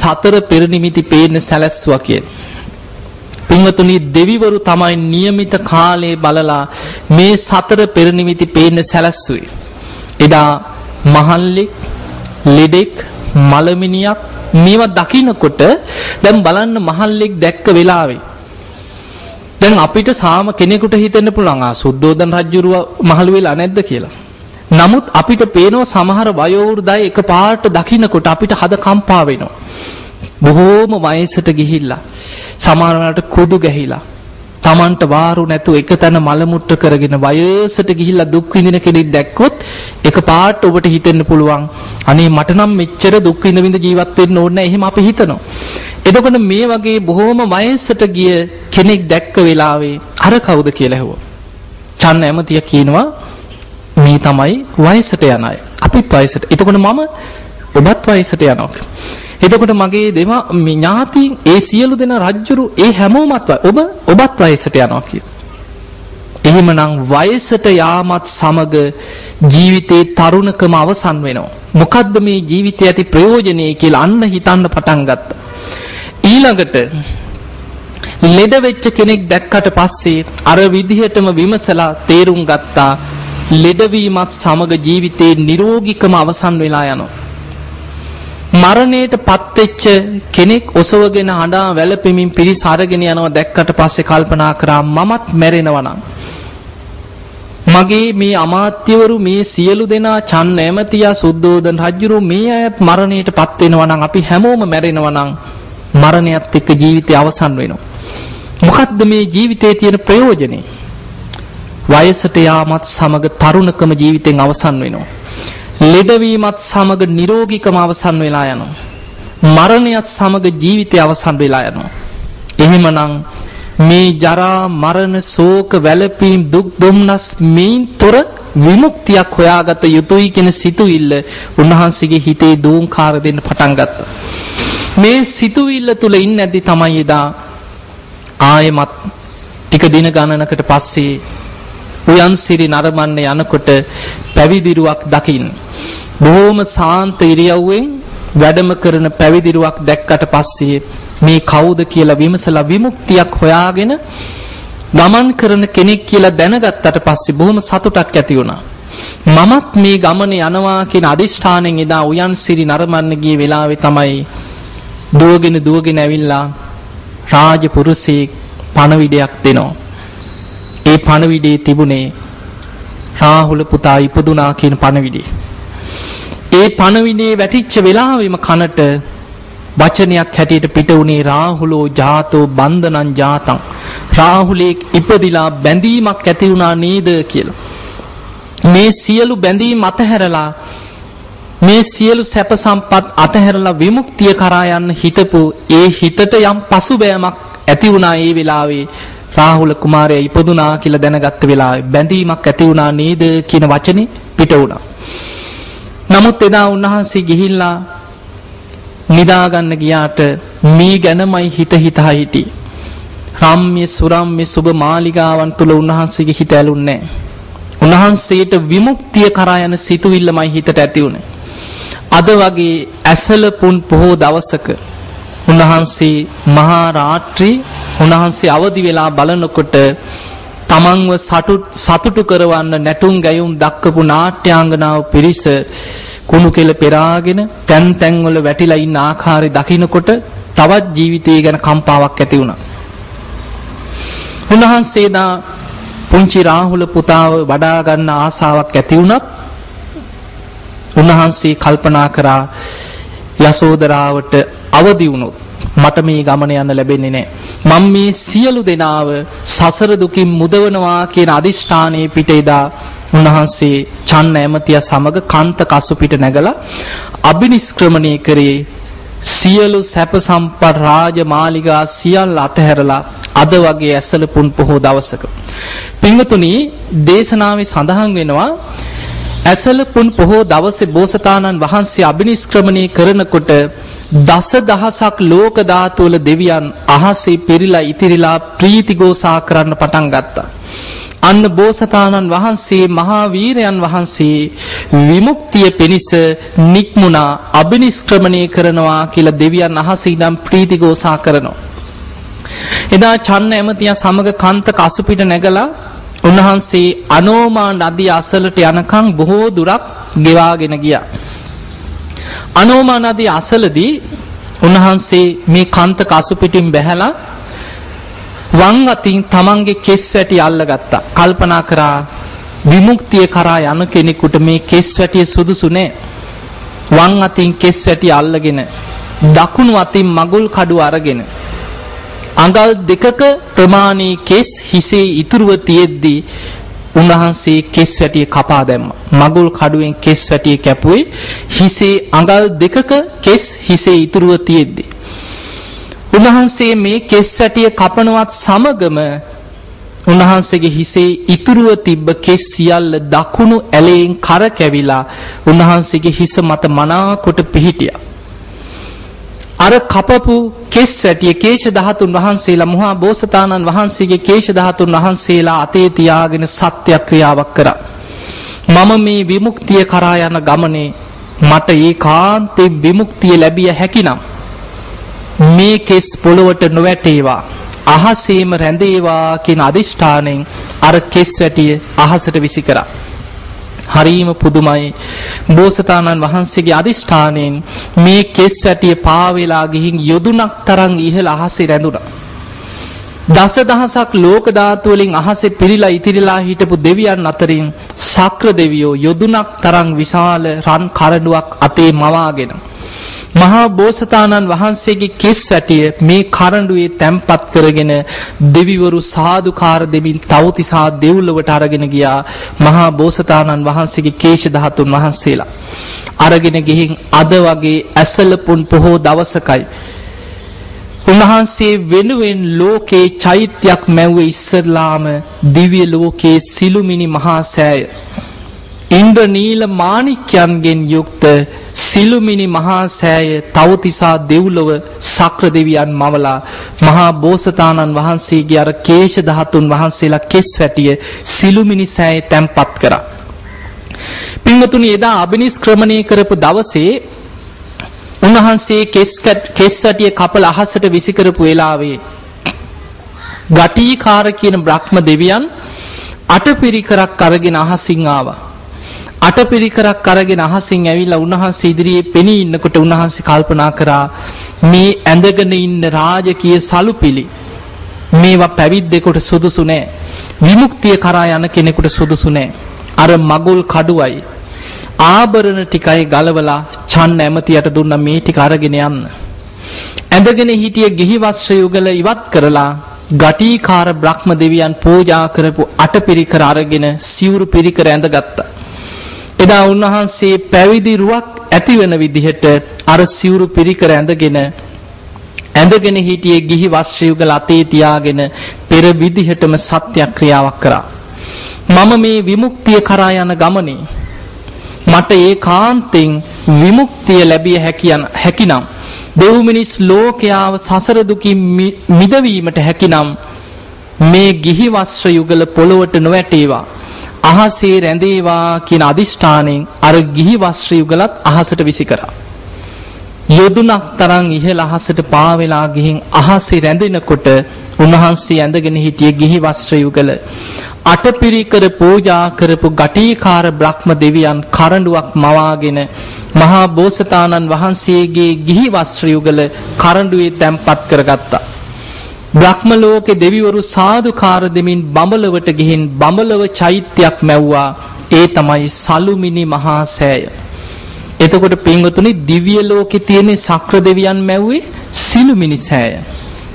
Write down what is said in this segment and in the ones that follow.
සතර පෙර නිමිති පේන්න සැලැස්සුවා කියන. පින්වතුනි දෙවිවරු තමයි નિયમિત කාලේ බලලා මේ සතර පෙර නිමිති පේන්න සැලැස්සුවේ. එදා මහල්ලෙක්, ලෙඩෙක්, මලමිනියක් මේවා දකින්නකොට දැන් බලන්න මහල්ලෙක් දැක්ක වෙලාවේ දැන් අපිට සාම කෙනෙකුට හිතෙන්න පුළුවන් ආ සුද්ධෝදන රජුරුව මහලු වෙලා නැද්ද කියලා. නමුත් අපිට පේනවා සමහර වයෝවෘදයි එකපාරට දකින්නකොට අපිට හද කම්පා වෙනවා. බොහෝම වයසට ගිහිල්ලා සමහරවල්ට කුදු ගැහිලා Tamanට වාරු නැතුව එක තැන මල මුට්ට කරගෙන වයසට ගිහිල්ලා දුක් විඳින කෙනෙක් දැක්කොත් එකපාරට ඔබට හිතෙන්න පුළුවන් අනේ මට නම් මෙච්චර දුක් විඳ විඳ ජීවත් වෙන්න ඕනේ නැහැ එහෙම අපි හිතනවා. එතකොට මේ වගේ බොහෝම වයසට ගිය කෙනෙක් දැක්ක වෙලාවේ අර කවුද කියලා ඇහුවා. චන්න ඇමතිය කියනවා මේ තමයි වයසට යන අය. අපිත් වයසට. එතකොට මම ඔබත් වයසට යනවා. එතකොට මගේ දෙම මේ ඥාතීන් ඒ සියලු දෙනා රජ්ජුරු ඒ හැමෝමත් ඔබ ඔබත් වයසට යනවා කිය. එහෙමනම් වයසට යාමත් සමග ජීවිතේ තරුණකම අවසන් වෙනවා. මොකද්ද මේ ජීවිතයේ ඇති ප්‍රයෝජනේ කියලා අන්න හිතන්න පටන් ගත්තා. ඊළඟට ලෙඩ වෙච්ච කෙනෙක් දැක්කට පස්සේ අර විදිහටම විමසලා තේරුම් ගත්තා ලෙඩවීමත් සමග ජීවිතේ නිරෝගීකම අවසන් වෙලා යනවා. මරණයට පත්වෙච්ච කෙනෙක් ඔසවගෙන හඬා වැළපෙමින් පිරිස අරගෙන යනවා දැක්කට පස්සේ කල්පනා කරා මමත් මැරෙනවා නම්. මගේ මේ අමාත්‍යවරු මේ සියලු දෙනා චන්න ඇමතියා සුද්ධෝදන රජුරු මේ අයත් මරණයට පත් වෙනවා නම් අපි හැමෝම මැරෙනවා නම් මරණයත් එක්ක ජීවිතය අවසන් වෙනවා. මොකද්ද මේ ජීවිතයේ තියෙන ප්‍රයෝජනේ? වයසට යාමත් සමග තරුණකම ජීවිතෙන් අවසන් වෙනවා ලෙඩවීමත් සමග නිරෝගීකම අවසන් වෙලා යනවා. මරණයත් සමග ජීවිතය අවසන් වෙලා යනවා. එහෙමනම් මේ ජරා මරණ ශෝක වැළපීම් දුක් දුම්නස් මේන් තොර විමුක්තියක් හොයාගත යුතුයි කියන සිතුවිල්ල උන්වහන්සේගේ හිතේ දෝංකාර දෙන්න පටන් ගත්තා. මේ සිතුවිල්ල තුල ඉන්නේ නැද්දි තමයි එදා ආයෙමත් ටික දින ගණනකට පස්සේ උයන්සිරි නරඹන්න යනකොට පැවිදිරුවක් දකින්න. බොහොම සාන්ත ඉරියව්වෙන් වැඩම කරන පැවිදිරුවක් දැක්කට පස්සේ මේ කවුද කියලා විමසලා විමුක්තියක් හොයාගෙන ගමන් කරන කෙනෙක් කියලා දැනගත්තට පස්සේ බොහොම සතුටක් ඇති වුණා. මමත් මේ ගමන යනවා කියන අදිෂ්ඨානෙන් එදා උයන්සිරි නරඹන්න ගිය වෙලාවේ තමයි දුවගෙන දුවගෙන ඇවිල්ලා රාජපුරුෂයෙක් පණවිඩයක් දෙනවා. ඒ පණවිඩේ තිබුණේ රාහුල පුතා ඉපදුනා කියන පණවිඩේ. ඒ පණවිඩේ වැටිච්ච වෙලාවෙම කනට වචනයක් හැටියට පිට උනේ රාහුලෝ ජාතෝ බන්ධනං ජාතං. රාහුලේ ඉපදිලා බැඳීමක් ඇති වුණා නේද කියලා. මේ සියලු බැඳීම් අතහැරලා මේ සියලු සැප සම්පත් අතහැරලා විමුක්තිය කරා යන්න හිතපු ඒ හිතට යම් පසුබෑමක් ඇති වුණා ඒ වෙලාවේ රාහුල කුමාරයා ඉපදුනා කියලා දැනගත්ත වෙලාවේ බැඳීමක් ඇති වුණා නේද කියන වචනේ පිට වුණා. නමුත් එදා උන්වහන්සේ ගිහිල්ලා නිදාගන්න ගියාට මේ ගැනමයි හිත හිතා හිටි. රම්ම්‍ය සුරම්ම්‍ය සුබ මාලිගාවන් තුල උන්වහන්සේගේ හිත ඇලුන්නේ උන්වහන්සේට විමුක්තිය කරා යන සිතුවිල්ලමයි හිතට ඇති උනේ. අද වගේ ඇසල පුන් පොහෝ දවසක උන්වහන්සේ මහා රාත්‍රී උන්වහන්සේ අවදි වෙලා බලනකොට තමන්ව සතුටු කරවන්න නැටුම් ගැයුම් දක්කපු නාට්‍යාංගනාව පිරිස කුණු කෙල පෙරාගෙන තැන් තැන්වල වැටිලා ඉන්න ආකාරය දකිනකොට තවත් ජීවිතය ගැන කම්පාවක් ඇති වුණා. උන්වහන්සේදා පුංචි රාහුල පුතාව වඩා ගන්න ආසාවක් ඇති වුණත් උන්වහන්සේ කල්පනා කරා යසෝදරාවට අවදි වුණොත් මට මේ ගමන යන්න ලැබෙන්නේ නැහැ. මම මේ සියලු දෙනාව සසර දුකින් මුදවනවා කියන අදිෂ්ඨානයේ පිට එදා උන්වහන්සේ චන්න ඇමතිය සමග කන්ත කසු පිට නැගලා අබිනිෂ්ක්‍රමණය කරේ සියලු සැප සම්පත් රාජ මාලිගා සියල්ල අතහැරලා අද වගේ ඇසල පුන් පොහෝ දවසක පින්වතුනි දේශනාවේ සඳහන් වෙනවා ඇසල පුන් පොහෝ දවසේ බෝසතාණන් වහන්සේ අබිනිෂ්ක්‍රමණය කරනකොට දස දහසක් ලෝක ධාතුවල දෙවියන් අහසේ පෙරිලා ඉතිරිලා ප්‍රීතිගෝසා කරන්න පටන් ගත්තා. අන්න බෝසතාණන් වහන්සේ මහා වීරයන් වහන්සේ විමුක්තිය පිණිස නික්මුණා අබිනිෂ්ක්‍රමණය කරනවා කියලා දෙවියන් අහසේ ඉඳන් ප්‍රීතිഘോഷා කරනවා. එදා චන්න ඇමතියා සමග කන්තක අසුපිට නැගලා උන්වහන්සේ අනෝමා නදිය අසලට යනකම් බොහෝ දුරක් ගෙවාගෙන ගියා. අනෝමා නදිය අසලදී උන්වහන්සේ මේ කන්තක අසුපිටින් බැහැලා වම් අතින් තමන්ගේ කෙස් වැටි අල්ලගත්තා. කල්පනා කරා විමුක්තිය කරා යන කෙනෙකුට මේ කෙස් වැටිය සුදුසු නෑ. වම් අතින් කෙස් වැටි අල්ලගෙන දකුණු අතින් මගුල් කඩුව අරගෙන අඟල් දෙකක ප්‍රමාණී කෙස් හිසේ ඉතුරුව තියෙද්දී උන්වහන්සේ කෙස් වැටිය කපා දැම්මා. මගුල් කඩුවෙන් කෙස් වැටිය කැපුවේ හිසේ අඟල් දෙකක කෙස් හිසේ ඉතුරුව තියෙද්දී. උන්වහන්සේ මේ කෙස් වැටිය කපනවත් සමගම උන්වහන්සේගේ හිසේ ඉතුරුව තිබ්බ කෙස් සියල්ල දකුණු ඇලයෙන් කර කැවිලා උන්වහන්සේගේ හිස මත මනාකොට පිහිටියා. අර කපපු කෙස් වැටිය කේශ ධාතුන් වහන්සේලා මහා බෝසතාණන් වහන්සේගේ කේශ ධාතුන් වහන්සේලා අතේ තියාගෙන සත්‍යක්‍රියාවක් කරා. මම මේ විමුක්තිය කරා යන ගමනේ මට ඒකාන්තයෙන් විමුක්තිය ලැබිය හැකිනම් මේ කෙස් පොළොවට නොවැටේවා අහසේම රැඳේවා කියන අදිෂ්ඨානෙන් අර කෙස් වැටිය අහසට විසි කරා. හරීම පුදුමයි බෝසතාණන් වහන්සේගේ අදිෂ්ඨානයෙන් මේ කෙස් වැටිය පාවෙලා ගිහින් යොදුනක් තරම් ඉහළ අහසේ රැඳුණා. දස දහසක් ලෝක ධාතු වලින් අහසේ පිරීලා ඉතිරිලා හිටපු දෙවියන් අතරින් සක්‍ර දෙවියෝ යොදුනක් තරම් විශාල රන් කරඬුවක් අතේ මවාගෙන මහා බෝසතාණන් වහන්සේගේ කෙස් වැටිය මේ කරඬුවේ තැම්පත් කරගෙන දෙවිවරු සාදුකාර දෙමින් තවතිසා දෙව්ලොවට අරගෙන ගියා මහා බෝසතාණන් වහන්සේගේ කේශ ධාතුන් වහන්සේලා. අරගෙන ගිහින් අද වගේ ඇසලපුන් පොහෝ දවසකයි. උන්වහන්සේ වෙනුවෙන් ලෝකේ චෛත්‍යයක් මැව්වේ ඉස්සරලාම දිව්‍ය ලෝකේ සිළුමිණි මහා සෑය. ඉන්ද්‍ර නීල මාණික්යන්ගෙන් යුක්ත සිළුමිණි මහා සෑය තවතිසා දෙව්ලොව සක්‍ර දෙවියන් මවලා මහා බෝසතාණන් වහන්සේගේ අර කේශ ධාතුන් වහන්සේලා කෙස් වැටිය සිළුමිණි සෑය තැන්පත් කරා. පින්වතුනි එදා අබිනිෂ්ක්‍රමණය කරපු දවසේ උන්වහන්සේ කෙස් කෙස් වැටිය කපල අහසට විසි කරපු වෙලාවේ ගටීකාර කියන බ්‍රහ්ම දෙවියන් අටපිරිකරක් අරගෙන අහසින් ආවා. අටපිරිකරක් අරගෙන අහසින් ඇවිල්ලා උන්වහන්සේ ඉදිරියේ පෙනී ඉන්නකොට උන්වහන්සේ කල්පනා කරා මේ ඇඳගෙන ඉන්න රාජකීය සලුපිලි මේවා පැවිද්දෙකුට සුදුසු නෑ. විමුක්තිය කරා යන කෙනෙකුට සුදුසු නෑ. අර මගුල් කඩුවයි. ආභරණ ටිකයි ගලවලා චන්න ඇමතියට දුන්න මේ ටික අරගෙන යන්න. ඇඳගෙන හිටිය ගිහි වස්ත්‍ර යුගල ඉවත් කරලා ගටීකාර බ්‍රහ්ම දෙවියන් පූජා කරපු අටපිරිකර අරගෙන සිවුරු පිරිකර ඇඳගත්තා. එදා උන්වහන්සේ පැවිදි රුවක් ඇති වෙන විදිහට අර සිවුරු පිරිකර ඇඳගෙන ඇඳගෙන හිටියේ ගිහි වස්ත්‍රයුගල අතේ තියාගෙන පෙර විදිහටම සත්‍යක්‍රියාවක් කරා. මම මේ විමුක්තිය කරා යන ගමනේ මට ඒකාන්තෙන් විමුක්තිය ලැබිය හැකියන හැකිනම් දෙව් මිනිස් ලෝකයාව සසර දුකින් මිදවීමට හැකිනම් මේ ගිහි වස්ත්‍ර යුගල පොළොවට නොවැටේවා අහසේ රැඳේවා කියන අදිෂ්ඨානයෙන් අර ගිහි වස්ත්‍ර යුගලත් අහසට විසි කරා. යොදුනක් තරම් ඉහළ අහසට පාවෙලා ගිහින් අහසේ රැඳෙනකොට උන්වහන්සේ ඇඳගෙන හිටිය ගිහි වස්ත්‍ර යුගල අටපිරිකර පූජා කරපු ගටීකාර බ්‍රහ්ම දෙවියන් කරඬුවක් මවාගෙන මහා බෝසතාණන් වහන්සේගේ ගිහි වස්ත්‍ර යුගල කරඬුවේ තැන්පත් කරගත්තා. බ්‍රහ්ම ලෝකේ දෙවිවරු සාදුකාර දෙමින් බඹලවට ගිහින් බඹලව චෛත්‍යයක් මැව්වා. ඒ තමයි සලුමිනි මහා සෑය. එතකොට පින්වතුනි දිව්‍ය ලෝකේ තියෙන සක්‍ර දෙවියන් මැව්වේ සිළුමිනි සෑය.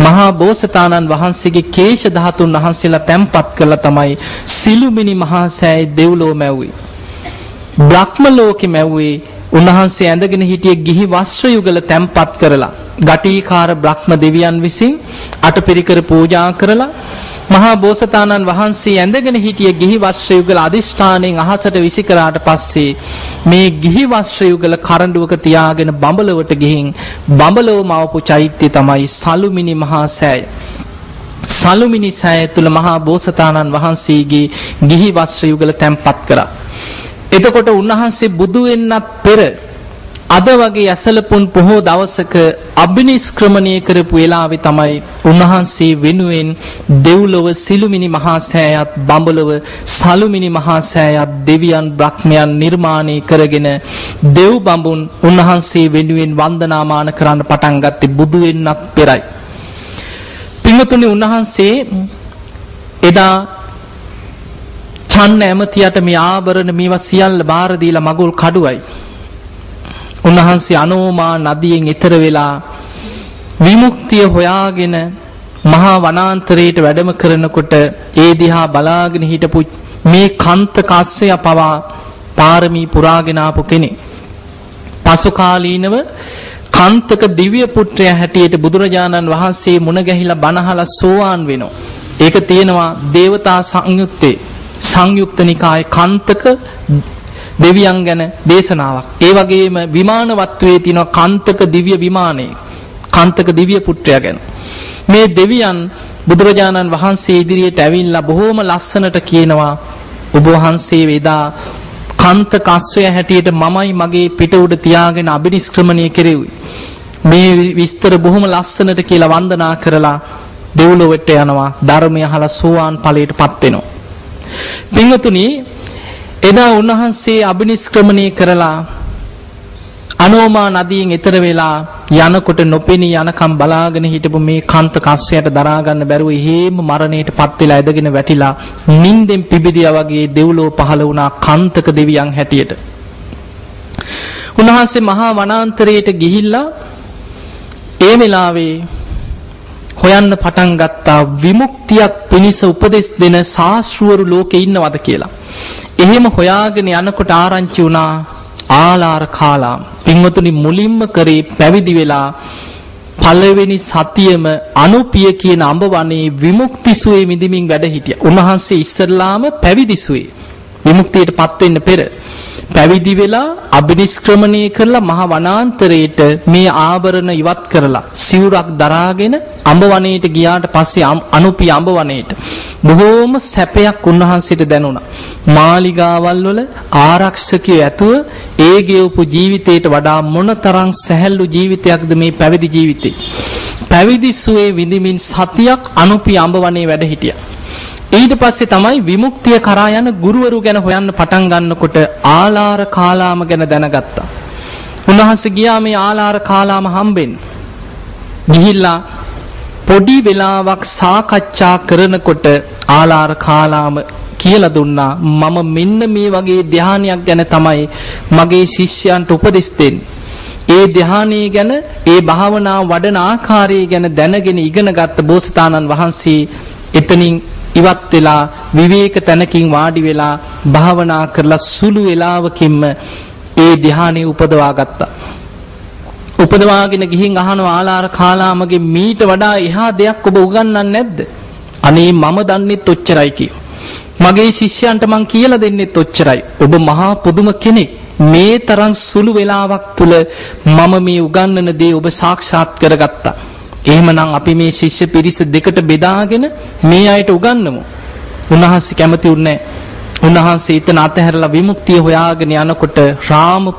මහා බෝසතාණන් වහන්සේගේ කේශ ධාතුන් වහන්සේලා තැන්පත් කළා තමයි සිළුමිනි මහා සෑය දෙව්ලෝ මැව්වේ. බ්‍රහ්ම ලෝකේ මැව්වේ උන්වහන්සේ ඇඳගෙන හිටිය ගිහි වස්ත්‍ර යුගල තැන්පත් කරලා ගටීකාර බ්‍රහ්ම දෙවියන් විසින් අටපිරිකර පූජා කරලා මහා බෝසතාණන් වහන්සේ ඇඳගෙන හිටිය ගිහි වස්ත්‍ර යුගල අදිෂ්ඨාණයෙන් අහසට විසි කරාට පස්සේ මේ ගිහි වස්ත්‍ර යුගල කරඬුවක තියාගෙන බඹලවට ගිහින් බඹලව මවපු චෛත්‍ය තමයි සලුමිනි මහා සෑය. සලුමිනි සෑය තුල මහා බෝසතාණන් වහන්සේගේ ගිහි වස්ත්‍ර යුගල තැන්පත් කරා. එතකොට උන්වහන්සේ බුදු වෙන්නත් පෙර අද වගේ ඇසලපුන් පොහෝ දවසක අභිනිෂ්ක්‍රමණය කරපු වෙලාවේ තමයි උන්වහන්සේ වෙනුවෙන් දෙව්ලොව සිළුමිනි මහා සෑයත් බඹලොව සලුමිනි මහා සෑයත් දෙවියන් බ්‍රහ්මයන් නිර්මාණය කරගෙන දෙව් බඹුන් උන්වහන්සේ වෙනුවෙන් වන්දනාමාන කරන්න පටන් ගත්තේ බුදු වෙන්නත් පෙරයි. පින්වතුනි උන්වහන්සේ එදා චන්න ඇමතියට මේ ආභරණ මේවා සියල්ල බාර දීලා මගුල් කඩුවයි උන්වහන්සේ අනෝමා නදියෙන් ඈතර වෙලා විමුක්තිය හොයාගෙන මහා වනාන්තරයට වැඩම කරනකොට ඒ දිහා බලාගෙන හිටපු මේ කන්ත කස්සය පවා පාරමී පුරාගෙන ආපු කෙනෙක්. පසු කාලීනව කන්තක දිව්‍ය පුත්‍රයා හැටියට බුදුරජාණන් වහන්සේ මුණ ගැහිලා බණහලා සෝවාන් වෙනවා. ඒක තියෙනවා දේවතා සංයුත්තේ සංයුක්ත නිකායේ කන්තක දෙවියන් ගැන දේශනාවක්. ඒ වගේම විමාන වත්වයේ තියෙන කාන්තක දිව්‍ය විමානයේ කාන්තක දිව්‍ය පුත්‍රයා ගැන. මේ දෙවියන් බුදුරජාණන් වහන්සේ ඉදිරියට ඇවිල්ලා බොහොම ලස්සනට කියනවා ඔබ වහන්සේ වේදා කාන්ත කස්වය හැටියට මමයි මගේ පිට උඩ තියාගෙන අබිනිෂ්ක්‍රමණය කෙරෙව්වේ. මේ විස්තර බොහොම ලස්සනට කියලා වන්දනා කරලා දෙව්ලොවට යනවා ධර්මය අහලා සෝවාන් ඵලයටපත් වෙනවා. පින්වතුනි එදා උන්වහන්සේ අබිනිෂ්ක්‍රමණය කරලා අනෝමා නදියෙන් එතර වෙලා යනකොට නොපෙනී යනකම් බලාගෙන හිටපු මේ කාන්ත කස්සයට දරා ගන්න බැරුව හේම මරණයටපත් වෙලා ඇදගෙන වැටිලා නිින්දෙන් පිබිදියා වගේ දෙව්ලෝ පහළ වුණා කාන්තක දෙවියන් හැටියට. උන්වහන්සේ මහා වනාන්තරයට ගිහිල්ලා ඒ වෙලාවේ හොයන්න පටන් ගත්තා විමුක්තියක් පිණිස උපදෙස් දෙන ශාස්ත්‍රවරු ලෝකේ ඉන්නවද කියලා. එහෙම හොයාගෙන යනකොට ආරංචි වුණා ආලාර කාලා පින්වතුනි මුලින්ම කරේ පැවිදි වෙලා පළවෙනි සතියෙම අනුපිය කියන අඹවනේ විමුක්තිසුවේ මිදිමින් වැඩ හිටියා. උන්වහන්සේ ඉස්සල්ලාම පැවිදිසුවේ විමුක්තියටපත් වෙන්න පෙර පැවිදි වෙලා අබිනිෂ්ක්‍රමණය කරලා මහ වනාන්තරයට මේ ආභරණ ඉවත් කරලා සිවුරක් දරාගෙන අඹ වනයේට ගියාට පස්සේ අනුපි අඹ වනයේට බොහෝම සැපයක් උන්වහන්සේට දැනුණා. මාලිගාවල් වල ආරක්ෂකයෝ ඇතුව ඒ ගෙවපු ජීවිතයට වඩා මොනතරම් සැහැල්ලු ජීවිතයක්ද මේ පැවිදි ජීවිතේ. පැවිදි සුවේ විඳිමින් සතියක් අනුපි අඹ වනයේ වැඩ හිටියා. ඊට පස්සේ තමයි විමුක්තිය කරා යන ගුරුවරු ගැන හොයන්න පටන් ගන්නකොට ආලාර කාලාම ගැන දැනගත්තා. උන්වහන්සේ ගියා මේ ආලාර කාලාම හම්බෙන්න. ගිහිල්ලා පොඩි වෙලාවක් සාකච්ඡා කරනකොට ආලාර කාලාම කියලා දුන්නා මම මෙන්න මේ වගේ ධානයක් ගැන තමයි මගේ ශිෂ්‍යයන්ට උපදෙස් දෙන්නේ. ඒ ධානයේ ගැන ඒ භාවනා වඩන ආකාරය ගැන දැනගෙන ඉගෙන ගත්ත බෝසතාණන් වහන්සේ එතනින් ඉවත් වෙලා විවේක තැනකින් වාඩි වෙලා භාවනා කරලා සුළු වේලාවකින්ම ඒ ධානය උපදවා ගත්තා. උපදවාගෙන ගිහින් අහනවා ආලාර කාලාමගේ මීට වඩා එහා දෙයක් ඔබ උගන්වන්නේ නැද්ද? අනේ මම දන්නෙත් ඔච්චරයි කියෝ. මගේ ශිෂ්‍යයන්ට මං කියලා දෙන්නෙත් ඔච්චරයි. ඔබ මහා පුදුම කෙනෙක්. මේ තරම් සුළු වේලාවක් තුල මම මේ උගන්වන දේ ඔබ සාක්ෂාත් කරගත්තා. එහෙමනම් අපි මේ ශිෂ්‍ය පිරිස දෙකට බෙදාගෙන මේ අයට උගන්වමු. උන්වහන්සේ කැමති උන්නේ උන්වහන්සේ ඊතන අතහැරලා විමුක්තිය හොයාගෙන යනකොට රාම